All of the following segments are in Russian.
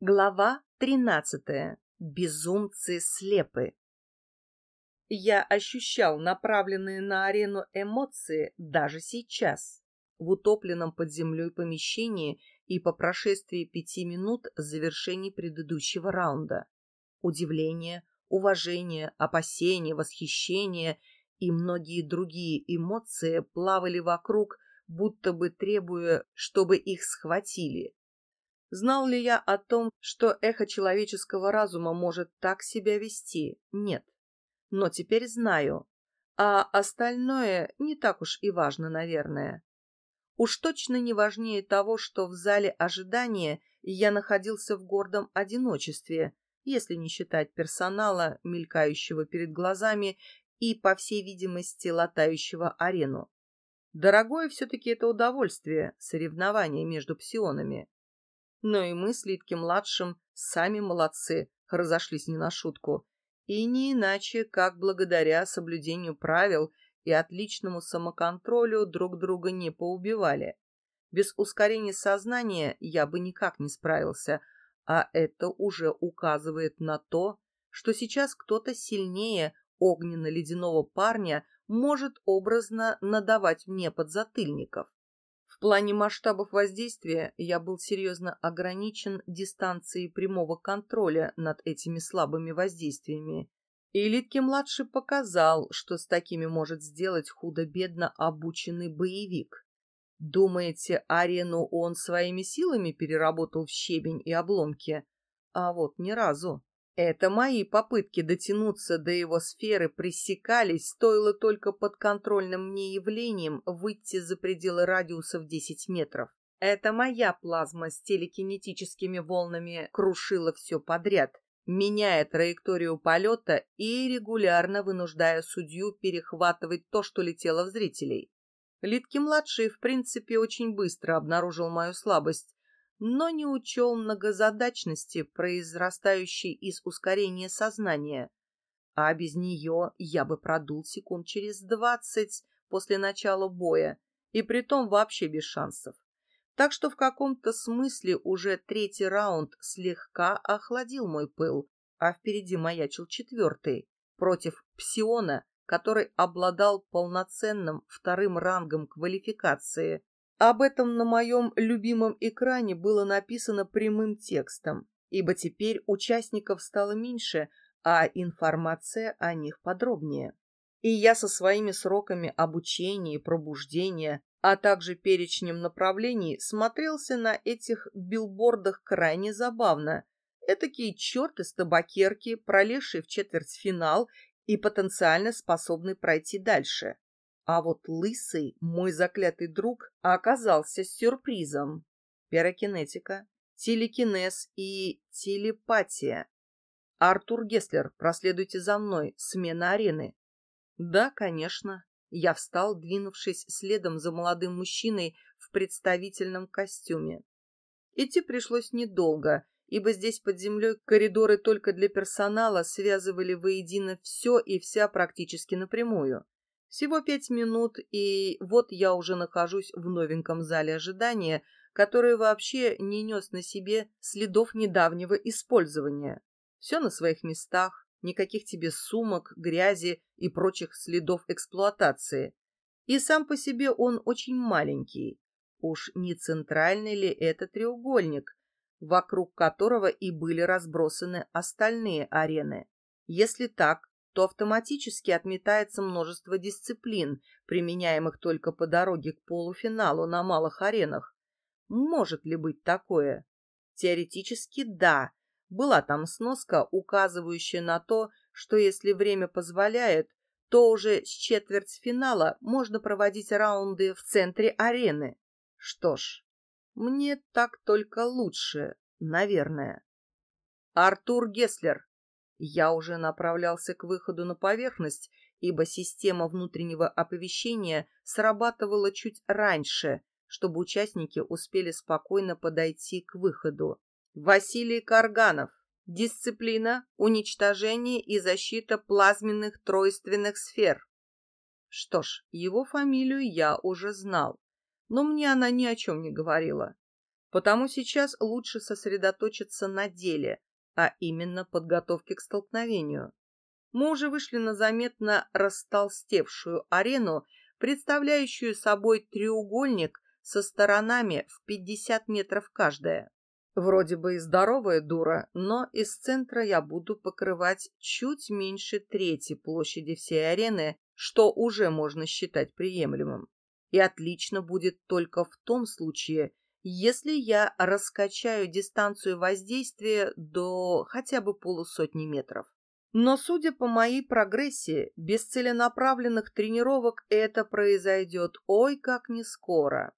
Глава тринадцатая. Безумцы слепы. Я ощущал направленные на арену эмоции даже сейчас, в утопленном под землей помещении и по прошествии пяти минут завершения предыдущего раунда. Удивление, уважение, опасение, восхищение и многие другие эмоции плавали вокруг, будто бы требуя, чтобы их схватили. Знал ли я о том, что эхо человеческого разума может так себя вести? Нет. Но теперь знаю. А остальное не так уж и важно, наверное. Уж точно не важнее того, что в зале ожидания я находился в гордом одиночестве, если не считать персонала, мелькающего перед глазами и, по всей видимости, латающего арену. Дорогое все-таки это удовольствие, соревнование между псионами. Но и мы с Литки-младшим сами молодцы, разошлись не на шутку. И не иначе, как благодаря соблюдению правил и отличному самоконтролю друг друга не поубивали. Без ускорения сознания я бы никак не справился, а это уже указывает на то, что сейчас кто-то сильнее огненно-ледяного парня может образно надавать мне подзатыльников. В плане масштабов воздействия я был серьезно ограничен дистанцией прямого контроля над этими слабыми воздействиями. И Литке-младший показал, что с такими может сделать худо-бедно обученный боевик. Думаете, арену он своими силами переработал в щебень и обломки? А вот ни разу. Это мои попытки дотянуться до его сферы пресекались, стоило только подконтрольным мне явлением выйти за пределы радиуса в 10 метров. Это моя плазма с телекинетическими волнами крушила все подряд, меняя траекторию полета и регулярно вынуждая судью перехватывать то, что летело в зрителей. Литки-младший, в принципе, очень быстро обнаружил мою слабость, но не учел многозадачности, произрастающей из ускорения сознания. А без нее я бы продул секунд через двадцать после начала боя, и притом вообще без шансов. Так что в каком-то смысле уже третий раунд слегка охладил мой пыл, а впереди маячил четвертый, против Псиона, который обладал полноценным вторым рангом квалификации, об этом на моем любимом экране было написано прямым текстом, ибо теперь участников стало меньше, а информация о них подробнее. И я со своими сроками обучения и пробуждения, а также перечнем направлений смотрелся на этих билбордах крайне забавно. Этакий черт из табакерки, пролезший в четвертьфинал и потенциально способный пройти дальше. А вот лысый, мой заклятый друг, оказался сюрпризом. Пирокинетика, телекинез и телепатия. Артур Геслер, проследуйте за мной, смена арены. Да, конечно. Я встал, двинувшись следом за молодым мужчиной в представительном костюме. Идти пришлось недолго, ибо здесь под землей коридоры только для персонала связывали воедино все и вся практически напрямую. Всего пять минут, и вот я уже нахожусь в новеньком зале ожидания, который вообще не нес на себе следов недавнего использования. Все на своих местах, никаких тебе сумок, грязи и прочих следов эксплуатации. И сам по себе он очень маленький. Уж не центральный ли это треугольник, вокруг которого и были разбросаны остальные арены? Если так, то автоматически отметается множество дисциплин, применяемых только по дороге к полуфиналу на малых аренах. Может ли быть такое? Теоретически да. Была там сноска, указывающая на то, что если время позволяет, то уже с четвертьфинала можно проводить раунды в центре арены. Что ж, мне так только лучше, наверное. Артур Геслер, я уже направлялся к выходу на поверхность, ибо система внутреннего оповещения срабатывала чуть раньше, чтобы участники успели спокойно подойти к выходу. Василий Карганов. Дисциплина, уничтожение и защита плазменных тройственных сфер. Что ж, его фамилию я уже знал, но мне она ни о чем не говорила. Потому сейчас лучше сосредоточиться на деле, а именно подготовке к столкновению. Мы уже вышли на заметно растолстевшую арену, представляющую собой треугольник со сторонами в 50 метров каждая. Вроде бы и здоровая дура, но из центра я буду покрывать чуть меньше трети площади всей арены, что уже можно считать приемлемым. И отлично будет только в том случае, если я раскачаю дистанцию воздействия до хотя бы полусотни метров. Но, судя по моей прогрессии, без целенаправленных тренировок это произойдет ой как не скоро.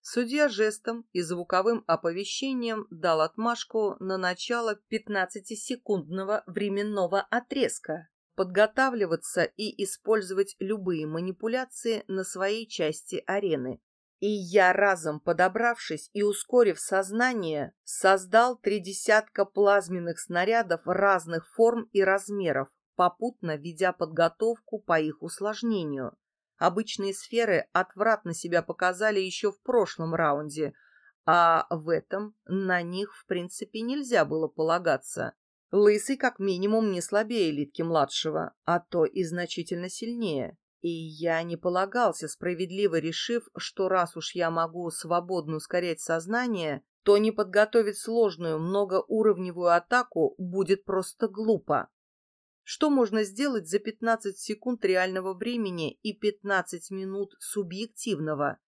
Судья жестом и звуковым оповещением дал отмашку на начало 15-секундного временного отрезка, подготавливаться и использовать любые манипуляции на своей части арены. И я, разом подобравшись и ускорив сознание, создал три десятка плазменных снарядов разных форм и размеров, попутно ведя подготовку по их усложнению. Обычные сферы отвратно себя показали еще в прошлом раунде, а в этом на них, в принципе, нельзя было полагаться. Лысый как минимум не слабее Литки-младшего, а то и значительно сильнее. И я не полагался, справедливо решив, что раз уж я могу свободно ускорять сознание, то не подготовить сложную многоуровневую атаку будет просто глупо. Что можно сделать за 15 секунд реального времени и 15 минут субъективного?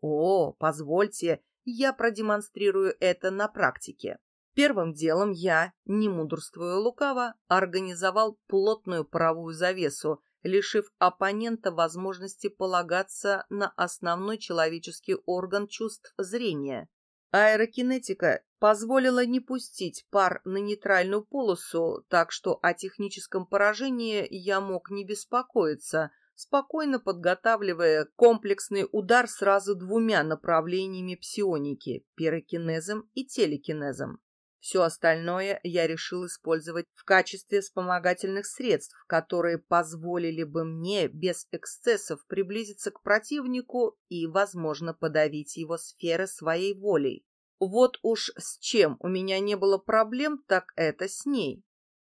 О, позвольте, я продемонстрирую это на практике. Первым делом я, не мудрствуя лукаво, организовал плотную паровую завесу, лишив оппонента возможности полагаться на основной человеческий орган чувств зрения. Аэрокинетика позволила не пустить пар на нейтральную полосу, так что о техническом поражении я мог не беспокоиться, спокойно подготавливая комплексный удар сразу двумя направлениями псионики – пирокинезом и телекинезом. Все остальное я решил использовать в качестве вспомогательных средств, которые позволили бы мне без эксцессов приблизиться к противнику и, возможно, подавить его сферы своей волей. Вот уж с чем у меня не было проблем, так это с ней.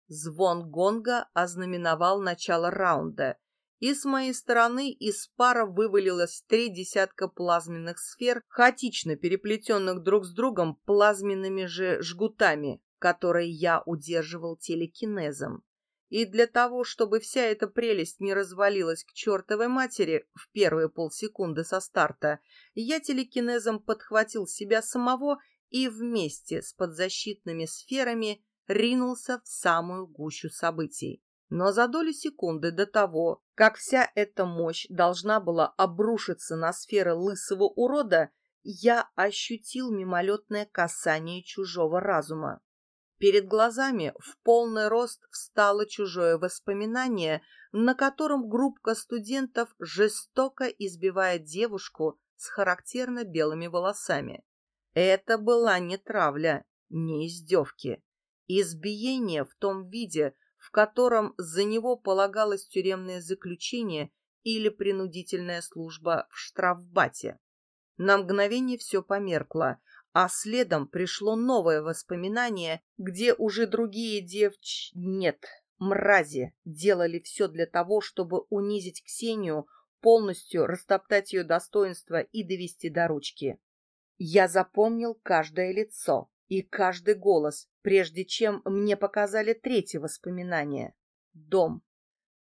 Звон гонга ознаменовал начало раунда, и с моей стороны из пара вывалилось три десятка плазменных сфер, хаотично переплетенных друг с другом плазменными же жгутами, которые я удерживал телекинезом. И для того, чтобы вся эта прелесть не развалилась к чертовой матери в первые полсекунды со старта, я телекинезом подхватил себя самого и вместе с подзащитными сферами ринулся в самую гущу событий. Но за доли секунды до того, как вся эта мощь должна была обрушиться на сферы лысого урода, я ощутил мимолетное касание чужого разума. Перед глазами в полный рост встало чужое воспоминание, на котором группа студентов жестоко избивает девушку с характерно белыми волосами. Это была не травля, не издевки. Избиение в том виде, в котором за него полагалось тюремное заключение или принудительная служба в штрафбате. На мгновение все померкло, а следом пришло новое воспоминание, где уже другие девч... Нет, мрази делали все для того, чтобы унизить Ксению, полностью растоптать ее достоинство и довести до ручки. Я запомнил каждое лицо, и каждый голос, прежде чем мне показали третье воспоминание. Дом.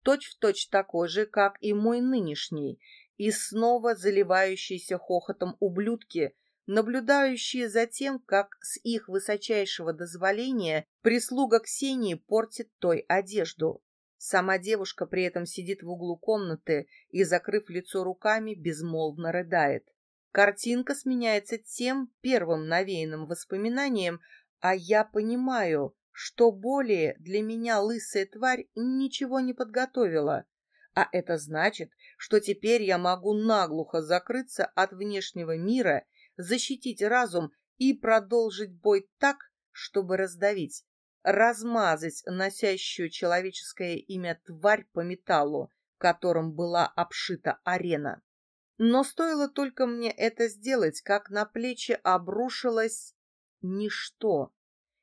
Точь-в-точь точь такой же, как и мой нынешний, и снова заливающиеся хохотом ублюдки, наблюдающие за тем, как с их высочайшего дозволения прислуга Ксении портит той одежду. Сама девушка при этом сидит в углу комнаты и, закрыв лицо руками, безмолвно рыдает. Картинка сменяется тем первым навеянным воспоминанием, а я понимаю, что более для меня лысая тварь ничего не подготовила. А это значит, что теперь я могу наглухо закрыться от внешнего мира, защитить разум и продолжить бой так, чтобы раздавить, размазать носящую человеческое имя тварь по металлу, которым была обшита арена. Но стоило только мне это сделать, как на плечи обрушилось ничто.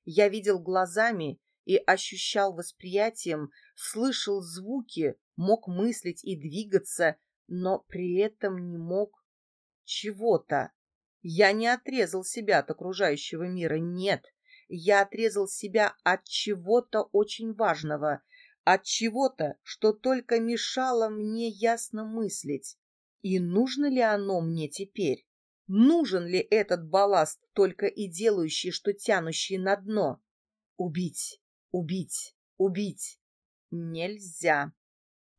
Я видел глазами и ощущал восприятием, слышал звуки, мог мыслить и двигаться, но при этом не мог чего-то. Я не отрезал себя от окружающего мира, нет. Я отрезал себя от чего-то очень важного, от чего-то, что только мешало мне ясно мыслить. И нужно ли оно мне теперь? Нужен ли этот балласт, только и делающий, что тянущий на дно? Убить, убить, убить. Нельзя.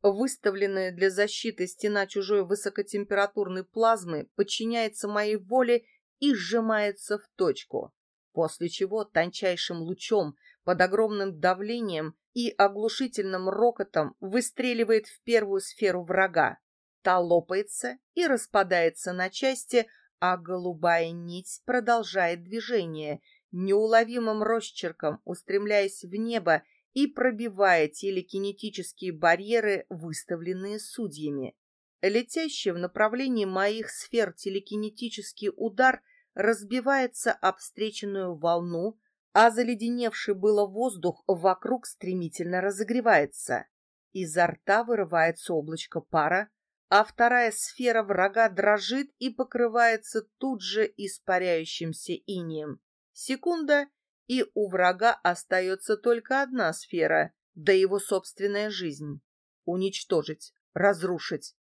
Выставленная для защиты стена чужой высокотемпературной плазмы подчиняется моей воле и сжимается в точку, после чего тончайшим лучом под огромным давлением и оглушительным рокотом выстреливает в первую сферу врага. Та лопается и распадается на части, а голубая нить продолжает движение, неуловимым росчерком устремляясь в небо и пробивая телекинетические барьеры, выставленные судьями. Летящий в направлении моих сфер телекинетический удар разбивается об встреченную волну, а заледеневший было воздух вокруг стремительно разогревается. Изо рта вырывается облачко пара, а вторая сфера врага дрожит и покрывается тут же испаряющимся инием. Секунда, и у врага остается только одна сфера, да его собственная жизнь. Уничтожить, разрушить.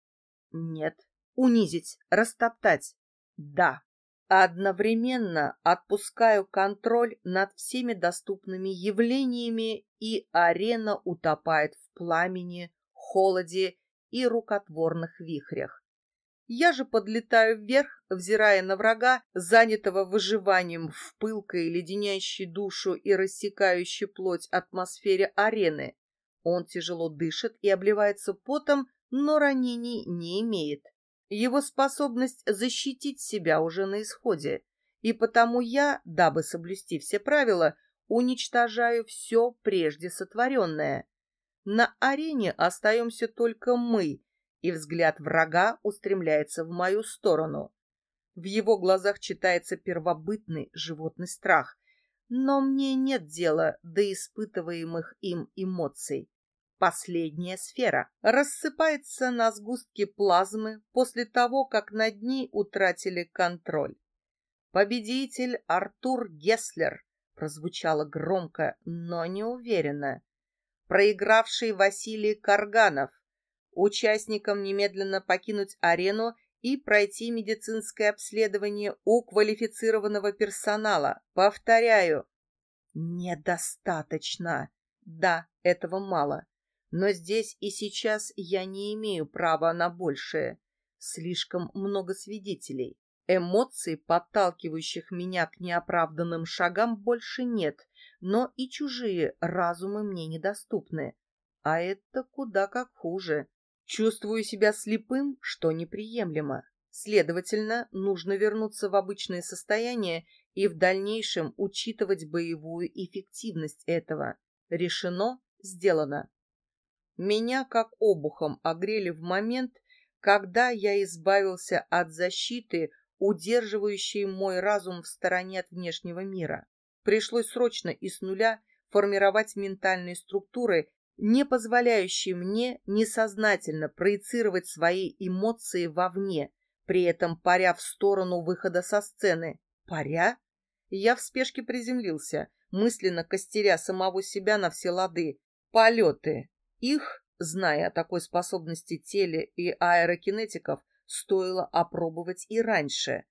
Нет. Унизить, растоптать. Да. Одновременно отпускаю контроль над всеми доступными явлениями, и арена утопает в пламени, холоде и рукотворных вихрях. Я же подлетаю вверх, взирая на врага, занятого выживанием в пылкой, леденящей душу и рассекающей плоть атмосфере арены. Он тяжело дышит и обливается потом, но ранений не имеет. Его способность защитить себя уже на исходе, и потому я, дабы соблюсти все правила, уничтожаю все прежде сотворенное. На арене остаемся только мы, и взгляд врага устремляется в мою сторону. В его глазах читается первобытный животный страх, но мне нет дела до испытываемых им эмоций. Последняя сфера рассыпается на сгустки плазмы после того, как над ней утратили контроль. Победитель Артур Гесслер прозвучало громко, но неуверенно. Проигравший Василий Карганов Участникам немедленно покинуть арену и пройти медицинское обследование у квалифицированного персонала. Повторяю, недостаточно. Да, этого мало. Но здесь и сейчас я не имею права на большее. Слишком много свидетелей. Эмоций, подталкивающих меня к неоправданным шагам, больше нет, но и чужие разумы мне недоступны. А это куда как хуже. Чувствую себя слепым, что неприемлемо. Следовательно, нужно вернуться в обычное состояние и в дальнейшем учитывать боевую эффективность этого. Решено, сделано. Меня как обухом огрели в момент, когда я избавился от защиты, удерживающей мой разум в стороне от внешнего мира. Пришлось срочно и с нуля формировать ментальные структуры не позволяющий мне несознательно проецировать свои эмоции вовне, при этом паря в сторону выхода со сцены. Паря? Я в спешке приземлился, мысленно костеря самого себя на все лады. Полеты. Их, зная о такой способности теле и аэрокинетиков, стоило опробовать и раньше.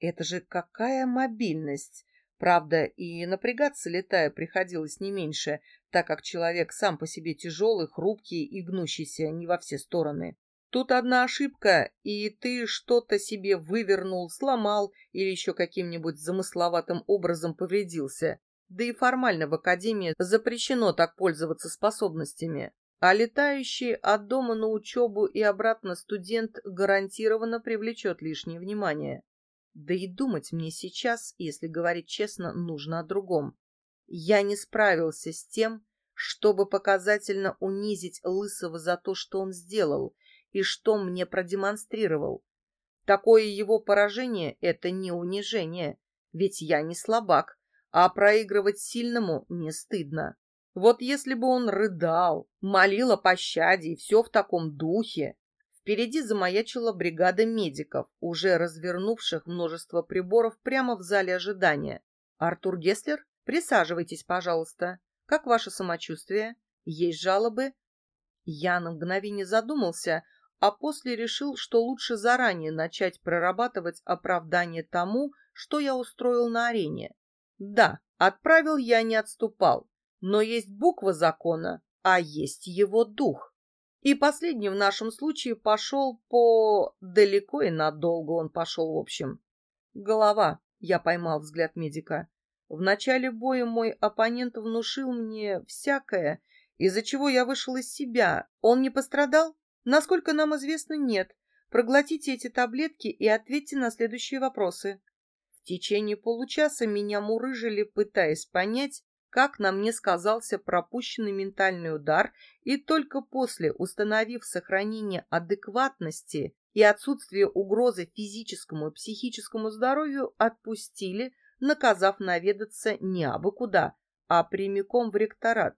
Это же какая мобильность! Правда, и напрягаться летая приходилось не меньше, так как человек сам по себе тяжелый, хрупкий и гнущийся не во все стороны. Тут одна ошибка, и ты что-то себе вывернул, сломал или еще каким-нибудь замысловатым образом повредился. Да и формально в академии запрещено так пользоваться способностями. А летающий от дома на учебу и обратно студент гарантированно привлечет лишнее внимание. Да и думать мне сейчас, если говорить честно, нужно о другом. Я не справился с тем, чтобы показательно унизить Лысого за то, что он сделал и что мне продемонстрировал. Такое его поражение — это не унижение, ведь я не слабак, а проигрывать сильному не стыдно. Вот если бы он рыдал, молил о пощаде и все в таком духе. Впереди замаячила бригада медиков, уже развернувших множество приборов прямо в зале ожидания. «Артур Геслер, присаживайтесь, пожалуйста. Как ваше самочувствие? Есть жалобы?» Я на мгновение задумался, а после решил, что лучше заранее начать прорабатывать оправдание тому, что я устроил на арене. Да, отправил я не отступал, но есть буква закона, а есть его дух. И последний в нашем случае пошел по... далеко и надолго он пошел, в общем. Голова, я поймал взгляд медика. В начале боя мой оппонент внушил мне всякое, из-за чего я вышел из себя. Он не пострадал? Насколько нам известно, нет. Проглотите эти таблетки и ответьте на следующие вопросы. В течение получаса меня мурыжили, пытаясь понять, как на мне сказался пропущенный ментальный удар, и только после, установив сохранение адекватности и отсутствие угрозы физическому и психическому здоровью, отпустили, наказав наведаться не абы куда, а прямиком в ректорат.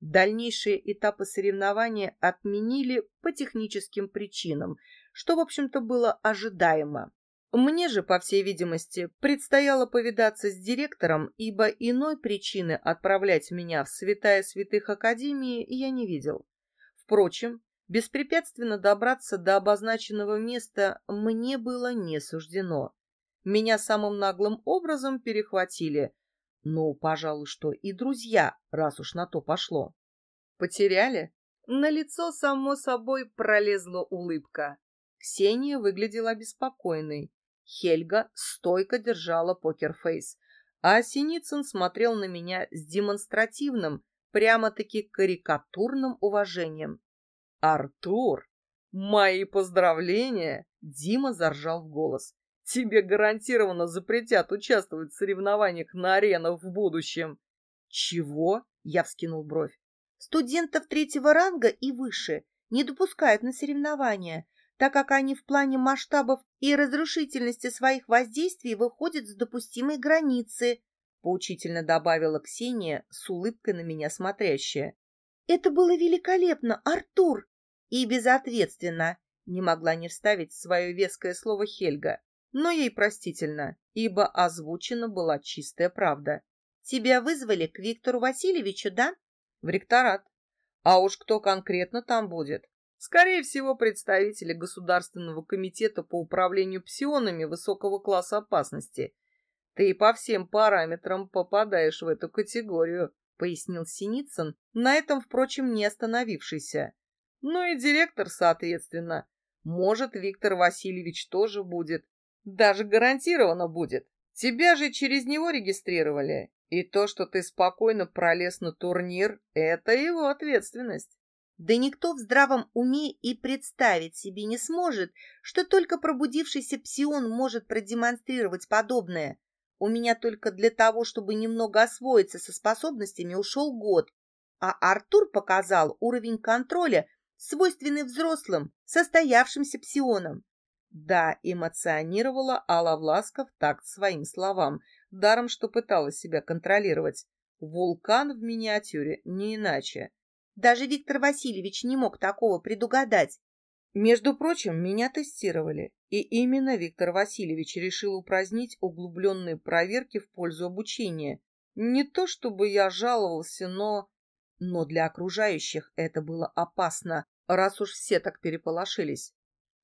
Дальнейшие этапы соревнования отменили по техническим причинам, что, в общем-то, было ожидаемо. Мне же, по всей видимости, предстояло повидаться с директором, ибо иной причины отправлять меня в святая святых Академии я не видел. Впрочем, беспрепятственно добраться до обозначенного места мне было не суждено. Меня самым наглым образом перехватили. Ну, пожалуй, что и друзья, раз уж на то пошло. Потеряли? На лицо, само собой, пролезла улыбка. Ксения выглядела обеспокоенной. Хельга стойко держала покерфейс, а Синицын смотрел на меня с демонстративным, прямо-таки карикатурным уважением. «Артур, мои поздравления!» Дима заржал в голос. «Тебе гарантированно запретят участвовать в соревнованиях на аренах в будущем». «Чего?» — я вскинул бровь. «Студентов третьего ранга и выше не допускают на соревнования так как они в плане масштабов и разрушительности своих воздействий выходят с допустимой границы, поучительно добавила Ксения, с улыбкой на меня смотрящая. Это было великолепно, Артур! И безответственно, не могла не вставить свое веское слово Хельга, но ей простительно, ибо озвучена была чистая правда. Тебя вызвали к Виктору Васильевичу, да? В ректорат. А уж кто конкретно там будет, Скорее всего, представители Государственного комитета по управлению псионами высокого класса опасности. Ты по всем параметрам попадаешь в эту категорию, пояснил Синицын, на этом, впрочем, не остановившийся. Ну и директор, соответственно. Может, Виктор Васильевич тоже будет. Даже гарантированно будет. Тебя же через него регистрировали. И то, что ты спокойно пролез на турнир, это его ответственность. Да никто в здравом уме и представить себе не сможет, что только пробудившийся псион может продемонстрировать подобное. У меня только для того, чтобы немного освоиться со способностями, ушел год. А Артур показал уровень контроля, свойственный взрослым, состоявшимся псионам. Да, эмоционировала Алла Власков так своим словам, даром, что пыталась себя контролировать. Вулкан в миниатюре, не иначе. Даже Виктор Васильевич не мог такого предугадать. Между прочим, меня тестировали, и именно Виктор Васильевич решил упразднить углубленные проверки в пользу обучения. Не то чтобы я жаловался, но... Но для окружающих это было опасно, раз уж все так переполошились.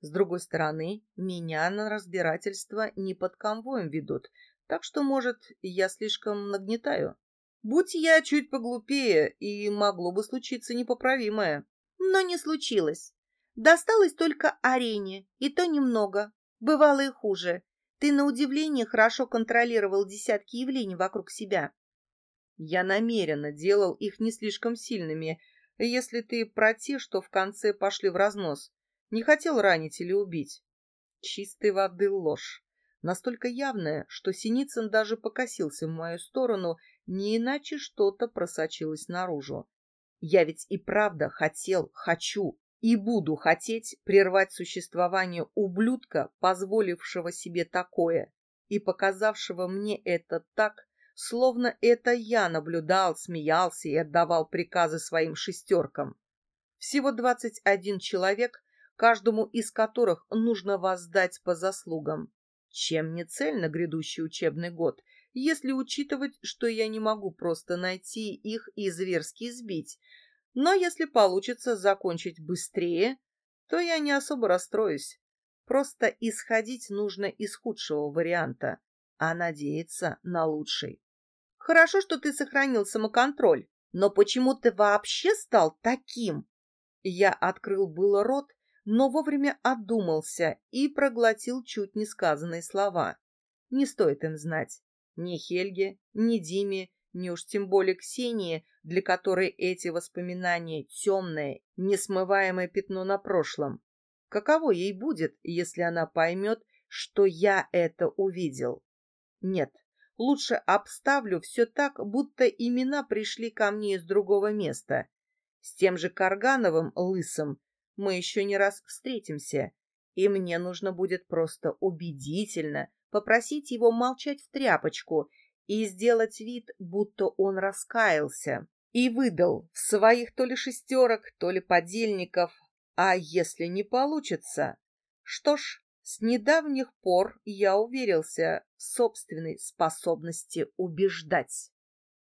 С другой стороны, меня на разбирательство не под конвоем ведут, так что, может, я слишком нагнетаю. Будь я чуть поглупее, и могло бы случиться непоправимое. Но не случилось. Досталось только арене, и то немного. Бывало и хуже. Ты, на удивление, хорошо контролировал десятки явлений вокруг себя. Я намеренно делал их не слишком сильными, если ты про те, что в конце пошли в разнос. Не хотел ранить или убить. Чистой воды ложь. Настолько явная, что Синицын даже покосился в мою сторону не иначе что-то просочилось наружу. Я ведь и правда хотел, хочу, и буду хотеть прервать существование ублюдка, позволившего себе такое и показавшего мне это так, словно это я наблюдал, смеялся и отдавал приказы своим шестеркам. Всего двадцать один человек, каждому из которых нужно воздать по заслугам. Чем не цель на грядущий учебный год, если учитывать, что я не могу просто найти их и зверски сбить, но если получится закончить быстрее, то я не особо расстроюсь. Просто исходить нужно из худшего варианта, а надеяться на лучший. Хорошо, что ты сохранил самоконтроль, но почему ты вообще стал таким? Я открыл было рот, но вовремя одумался и проглотил чуть несказанные слова. Не стоит им знать. Ни Хельге, ни Диме, ни уж тем более Ксении, для которой эти воспоминания темное, несмываемое пятно на прошлом. Каково ей будет, если она поймет, что я это увидел? Нет, лучше обставлю все так, будто имена пришли ко мне из другого места. С тем же Каргановым, лысым, мы еще не раз встретимся, и мне нужно будет просто убедительно попросить его молчать в тряпочку и сделать вид, будто он раскаялся и выдал своих то ли шестерок, то ли подельников. А если не получится? Что ж, с недавних пор я уверился в собственной способности убеждать.